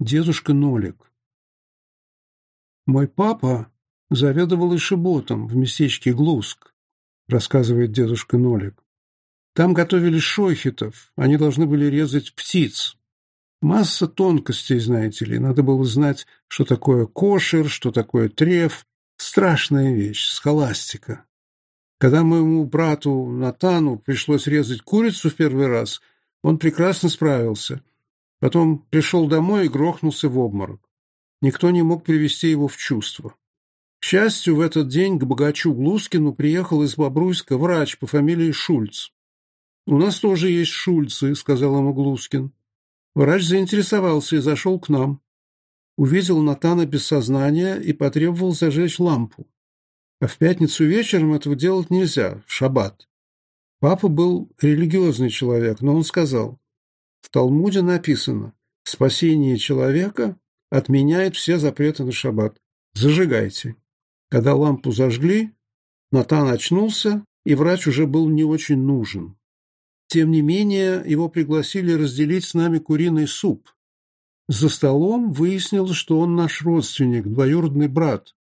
дедушка Нолик. «Мой папа заведовал ишеботом в местечке Глуск», рассказывает дедушка Нолик. «Там готовили шохетов, они должны были резать птиц. Масса тонкостей, знаете ли, надо было знать, что такое кошер, что такое треф. Страшная вещь, схоластика. Когда моему брату Натану пришлось резать курицу в первый раз, он прекрасно справился. Потом пришел домой и грохнулся в обморок. Никто не мог привести его в чувство. К счастью, в этот день к богачу Глускину приехал из Бобруйска врач по фамилии Шульц. «У нас тоже есть Шульцы», — сказал ему Глускин. Врач заинтересовался и зашел к нам. Увидел Натана без сознания и потребовал зажечь лампу. А в пятницу вечером этого делать нельзя, в шаббат. Папа был религиозный человек, но он сказал, в Талмуде написано «Спасение человека отменяет все запреты на шаббат. Зажигайте». Когда лампу зажгли, Натан очнулся, и врач уже был не очень нужен. Тем не менее, его пригласили разделить с нами куриный суп. За столом выяснилось, что он наш родственник, двоюродный брат.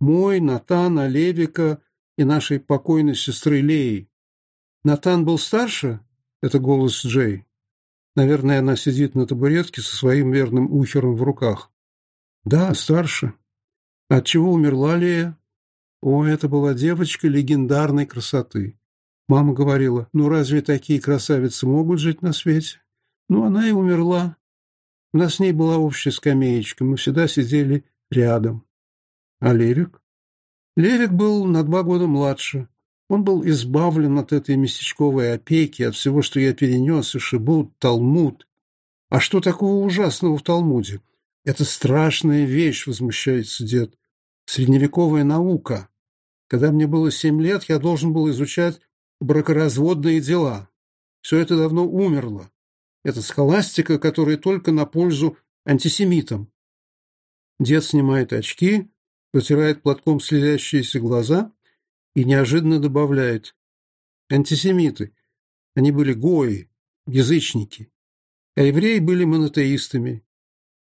Мой, Натана, Левика и нашей покойной сестры Леи. Натан был старше? Это голос Джей. Наверное, она сидит на табуретке со своим верным ухером в руках. Да, старше. От чего умерла Лея? О, это была девочка легендарной красоты. Мама говорила, ну разве такие красавицы могут жить на свете? Ну, она и умерла. У нас с ней была общая скамеечка, мы всегда сидели рядом. А Левик? Левик был на два года младше. Он был избавлен от этой местечковой опеки, от всего, что я перенес, и шибут, Талмуд. А что такого ужасного в Талмуде? Это страшная вещь, возмущается дед. Средневековая наука. Когда мне было семь лет, я должен был изучать бракоразводные дела. Все это давно умерло. Это схоластика, которая только на пользу антисемитам. Дед снимает очки, протирает платком слезящиеся глаза – и неожиданно добавляет «антисемиты, они были гои, язычники, а евреи были монотеистами,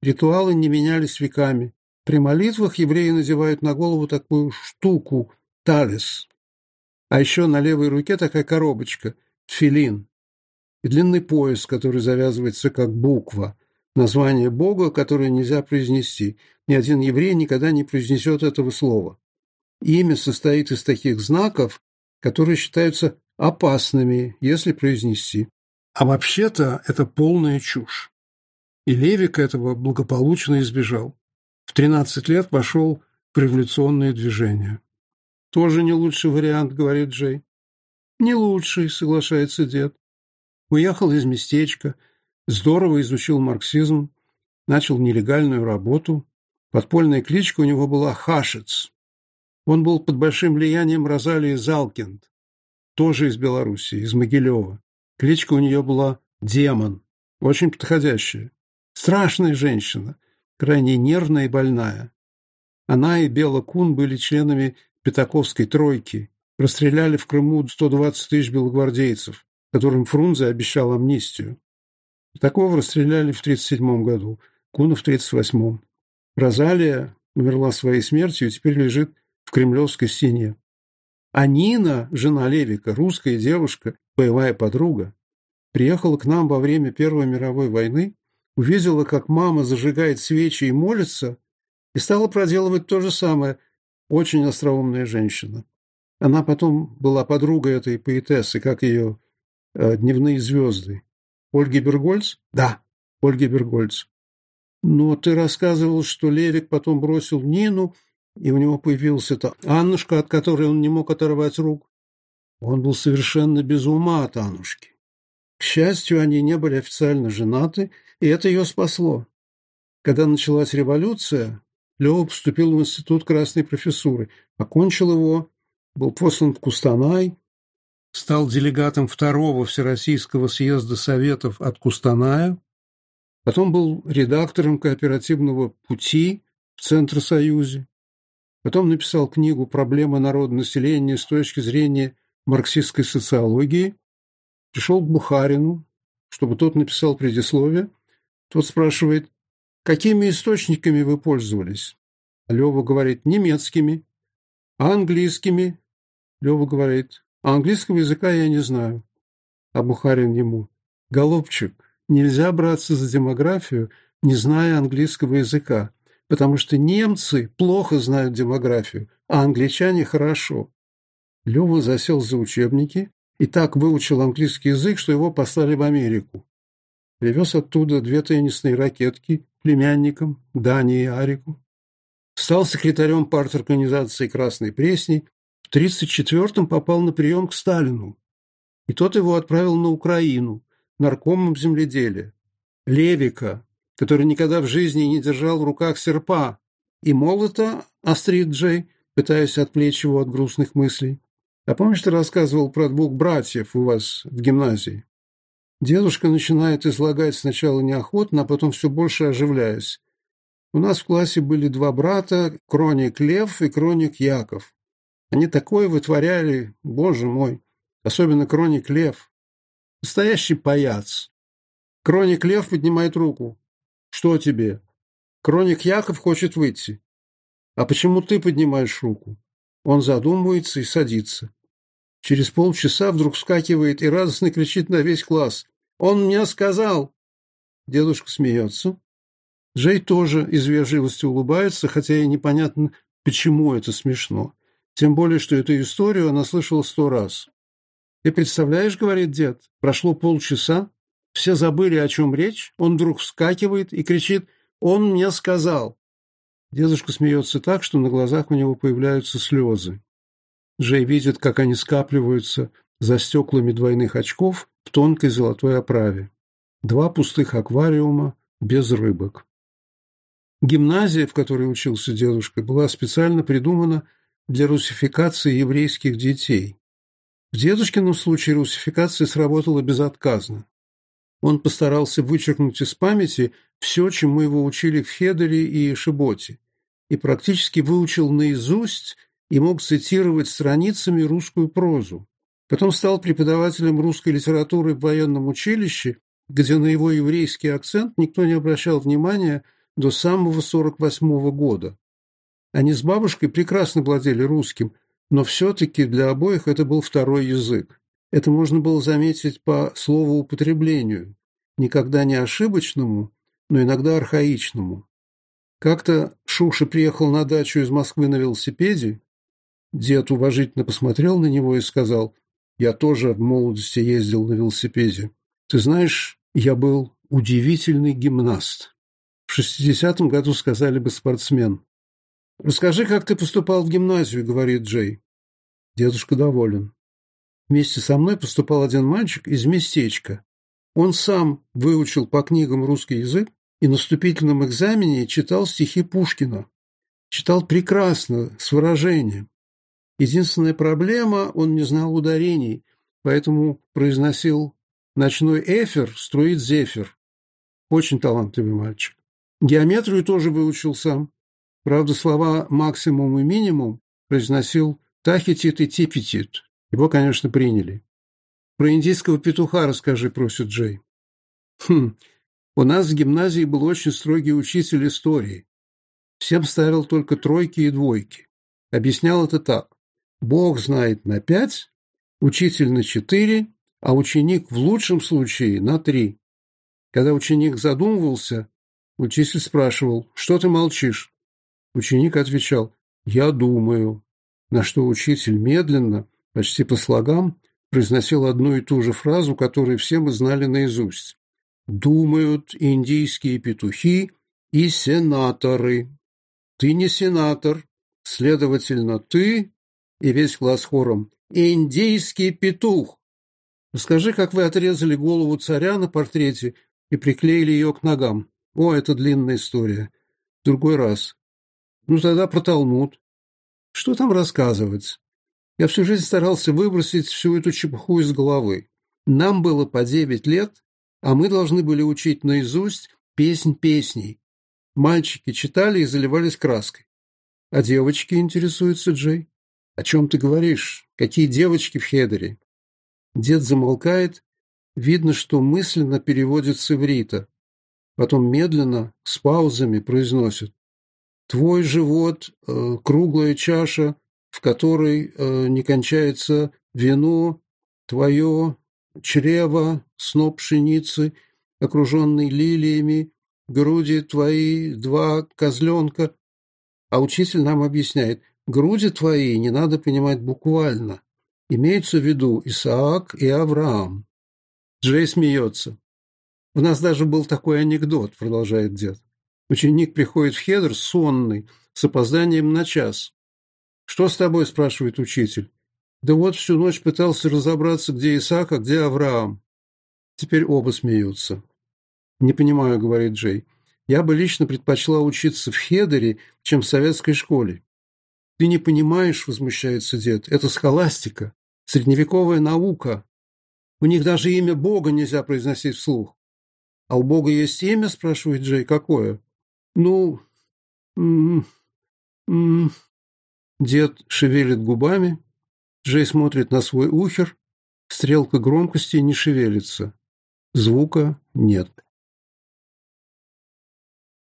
ритуалы не менялись веками, при молитвах евреи надевают на голову такую штуку – талис, а еще на левой руке такая коробочка – филин, и длинный пояс, который завязывается как буква – название Бога, которое нельзя произнести. Ни один еврей никогда не произнесет этого слова. Имя состоит из таких знаков, которые считаются опасными, если произнести. А вообще-то это полная чушь. И Левик этого благополучно избежал. В 13 лет пошел в революционное движение. «Тоже не лучший вариант», — говорит Джей. «Не лучший», — соглашается дед. Уехал из местечка, здорово изучил марксизм, начал нелегальную работу. Подпольная кличка у него была «Хашец». Он был под большим влиянием Розалии Залкинд, тоже из Белоруссии, из Могилева. Кличка у нее была «Демон», очень подходящая. Страшная женщина, крайне нервная и больная. Она и Бела Кун были членами Пятаковской тройки, расстреляли в Крыму 120 тысяч белогвардейцев, которым Фрунзе обещал амнистию. Пятакова расстреляли в 1937 году, Куна в 1938. Розалия умерла своей смертью и теперь лежит в кремлевской стене. А Нина, жена Левика, русская девушка, боевая подруга, приехала к нам во время Первой мировой войны, увидела, как мама зажигает свечи и молится, и стала проделывать то же самое. Очень остроумная женщина. Она потом была подругой этой поэтессы, как ее э, «Дневные звезды». Ольги Бергольц? Да, Ольги Бергольц. Но ты рассказывал, что Левик потом бросил Нину – и у него появился то Аннушка, от которой он не мог оторвать рук. Он был совершенно без ума от Аннушки. К счастью, они не были официально женаты, и это ее спасло. Когда началась революция, Лева поступил в Институт Красной Профессуры, окончил его, был послан в Кустанай, стал делегатом второго Всероссийского съезда Советов от Кустаная, потом был редактором кооперативного «Пути» в Центросоюзе, Потом написал книгу «Проблемы народонаселения с точки зрения марксистской социологии». Пришел к Бухарину, чтобы тот написал предисловие. Тот спрашивает, какими источниками вы пользовались? Лева говорит, немецкими, а английскими. Лева говорит, а английского языка я не знаю. А Бухарин ему, голубчик, нельзя браться за демографию, не зная английского языка потому что немцы плохо знают демографию, а англичане хорошо. Лёва засел за учебники и так выучил английский язык, что его послали в Америку. Привез оттуда две теннисные ракетки племянникам, Дани и Арику. Стал секретарем парторганизации «Красной Пресни», в 1934-м попал на прием к Сталину, и тот его отправил на Украину, наркомом земледелия. Левика, который никогда в жизни не держал в руках серпа, и молота, острит Джей, пытаясь отвлечь его от грустных мыслей. А помнишь, ты рассказывал про двух братьев у вас в гимназии? Дедушка начинает излагать сначала неохотно, а потом все больше оживляясь. У нас в классе были два брата, Кроник Лев и Кроник Яков. Они такое вытворяли, боже мой, особенно Кроник Лев. Настоящий паяц. Кроник Лев поднимает руку. «Что тебе?» «Кроник Яков хочет выйти». «А почему ты поднимаешь руку?» Он задумывается и садится. Через полчаса вдруг вскакивает и радостно кричит на весь класс. «Он мне сказал!» Дедушка смеется. Джей тоже из вежливости улыбается, хотя и непонятно, почему это смешно. Тем более, что эту историю она слышала сто раз. «Ты представляешь, — говорит дед, — прошло полчаса, все забыли, о чем речь, он вдруг вскакивает и кричит «Он мне сказал!». Дедушка смеется так, что на глазах у него появляются слезы. Джей видит, как они скапливаются за стеклами двойных очков в тонкой золотой оправе. Два пустых аквариума без рыбок. Гимназия, в которой учился дедушка, была специально придумана для русификации еврейских детей. В дедушкином случае русификация сработала безотказно. Он постарался вычеркнуть из памяти все, чему его учили в Хедере и Шиботе, и практически выучил наизусть и мог цитировать страницами русскую прозу. Потом стал преподавателем русской литературы в военном училище, где на его еврейский акцент никто не обращал внимания до самого 48 года. Они с бабушкой прекрасно владели русским, но все-таки для обоих это был второй язык. Это можно было заметить по словоупотреблению, никогда не ошибочному, но иногда архаичному. Как-то Шуша приехал на дачу из Москвы на велосипеде. Дед уважительно посмотрел на него и сказал, «Я тоже в молодости ездил на велосипеде. Ты знаешь, я был удивительный гимнаст. В 60-м году сказали бы спортсмен. «Расскажи, как ты поступал в гимназию», — говорит Джей. Дедушка доволен. Вместе со мной поступал один мальчик из местечка. Он сам выучил по книгам русский язык и на вступительном экзамене читал стихи Пушкина. Читал прекрасно, с выражением. Единственная проблема – он не знал ударений, поэтому произносил «Ночной эфир струит зефир». Очень талантливый мальчик. Геометрию тоже выучил сам. Правда, слова «максимум» и «минимум» произносил «тахетит» и «типетит». Его, конечно, приняли. «Про индийского петуха расскажи», — просит Джей. «Хм, у нас в гимназии был очень строгий учитель истории. Всем ставил только тройки и двойки. Объяснял это так. Бог знает на пять, учитель на четыре, а ученик в лучшем случае на три. Когда ученик задумывался, учитель спрашивал, что ты молчишь? Ученик отвечал, я думаю. На что учитель медленно, почти по слогам произносил одну и ту же фразу, которую все мы знали наизусть. «Думают индийские петухи и сенаторы. Ты не сенатор, следовательно, ты...» И весь класс хором «Индийский петух!» Скажи, как вы отрезали голову царя на портрете и приклеили ее к ногам. О, это длинная история. В другой раз. Ну, тогда про Талмуд. Что там рассказывать?» Я всю жизнь старался выбросить всю эту чепуху из головы. Нам было по девять лет, а мы должны были учить наизусть песнь песней. Мальчики читали и заливались краской. А девочки интересуются, Джей. О чем ты говоришь? Какие девочки в Хедере? Дед замолкает. Видно, что мысленно переводит с иврита. Потом медленно, с паузами, произносит. Твой живот, э, круглая чаша, в которой э, не кончается вино, твое чрево, сноп пшеницы, окруженный лилиями, груди твои, два козленка. А учитель нам объясняет, груди твои не надо понимать буквально. Имеются в виду Исаак и Авраам. Джей смеется. У нас даже был такой анекдот, продолжает дед. Ученик приходит в Хедр сонный, с опозданием на час. «Что с тобой?» – спрашивает учитель. «Да вот всю ночь пытался разобраться, где Исаак, а где Авраам». Теперь оба смеются. «Не понимаю», – говорит Джей. «Я бы лично предпочла учиться в Хедере, чем в советской школе». «Ты не понимаешь», – возмущается дед, – «это схоластика, средневековая наука. У них даже имя Бога нельзя произносить вслух». «А у Бога есть имя?» – спрашивает Джей. «Какое?» «Ну...» м -м -м Дед шевелит губами, Джей смотрит на свой ухер, стрелка громкости не шевелится, звука нет.